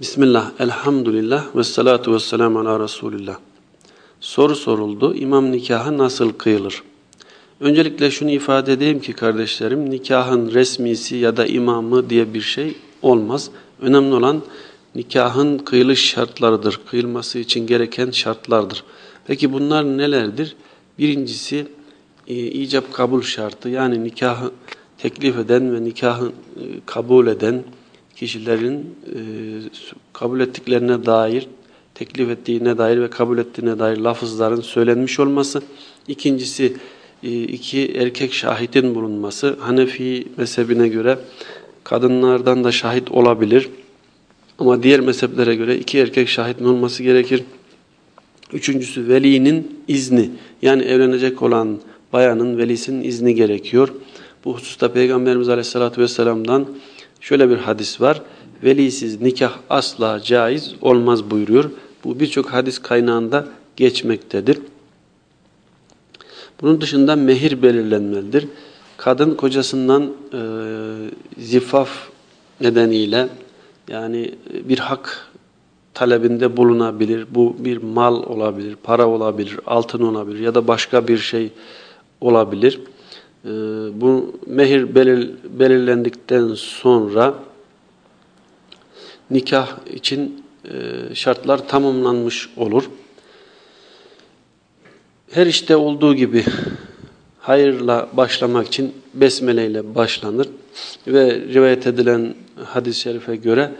Bismillah, elhamdülillah ve salatu ve selamu ala Resulillah. Soru soruldu, imam nikahı nasıl kıyılır? Öncelikle şunu ifade edeyim ki kardeşlerim, nikahın resmisi ya da imamı diye bir şey olmaz. Önemli olan nikahın kıyılış şartlarıdır, kıyılması için gereken şartlardır. Peki bunlar nelerdir? Birincisi e, icap kabul şartı yani nikahı teklif eden ve nikahı e, kabul eden kişilerin e, kabul ettiklerine dair, teklif ettiğine dair ve kabul ettiğine dair lafızların söylenmiş olması. İkincisi e, iki erkek şahidin bulunması. Hanefi mezhebine göre kadınlardan da şahit olabilir. Ama diğer mezheplere göre iki erkek şahidin olması gerekir. Üçüncüsü velinin izni. Yani evlenecek olan bayanın velisinin izni gerekiyor. Bu hususta Peygamberimiz Aleyhisselatü Vesselam'dan şöyle bir hadis var. Velisiz nikah asla caiz olmaz buyuruyor. Bu birçok hadis kaynağında geçmektedir. Bunun dışında mehir belirlenmelidir. Kadın kocasından e, zifaf nedeniyle yani bir hak talebinde bulunabilir. Bu bir mal olabilir, para olabilir, altın olabilir ya da başka bir şey olabilir. Ee, bu mehir belir, belirlendikten sonra nikah için e, şartlar tamamlanmış olur. Her işte olduğu gibi hayırla başlamak için besmele ile başlanır ve rivayet edilen hadis-i şerife göre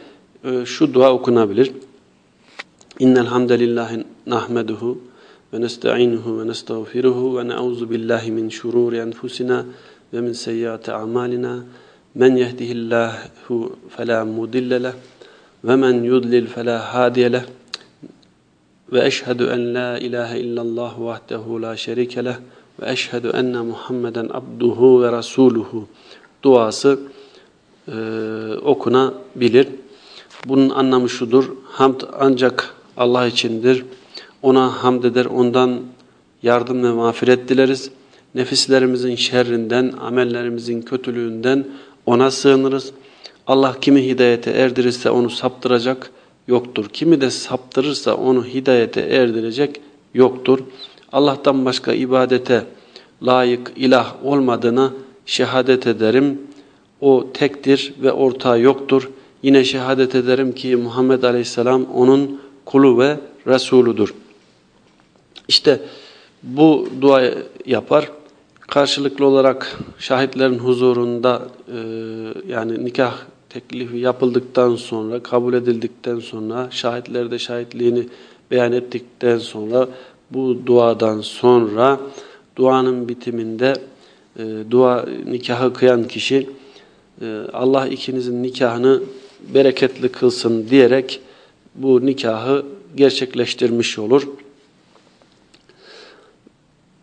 e, şu dua okunabilir. İnnel hamdelellahi nahmeduhu ونستعينه ونستغفره ونعوذ بالله من شرور أنفسنا ومن سيئات أعمالنا من يهده الله فلا مضل له ومن يضلل فلا هادي له وأشهد أن لا إله إلا الله وحده لا شريك له وأشهد أن محمدا abduhu ve rasuluhu duası e, okunabilir. Bunun anlamı şudur. Hamd ancak Allah içindir. Ona hamd eder, ondan yardım ve mağfiret dileriz. Nefislerimizin şerrinden, amellerimizin kötülüğünden ona sığınırız. Allah kimi hidayete erdirirse onu saptıracak yoktur. Kimi de saptırırsa onu hidayete erdirecek yoktur. Allah'tan başka ibadete layık ilah olmadığına şehadet ederim. O tektir ve ortağı yoktur. Yine şehadet ederim ki Muhammed Aleyhisselam onun kulu ve Resuludur. İşte bu dua yapar. Karşılıklı olarak şahitlerin huzurunda e, yani nikah teklifi yapıldıktan sonra, kabul edildikten sonra, şahitler de şahitliğini beyan ettikten sonra bu duadan sonra duanın bitiminde e, dua nikahı kıyan kişi e, Allah ikinizin nikahını bereketli kılsın diyerek bu nikahı gerçekleştirmiş olur.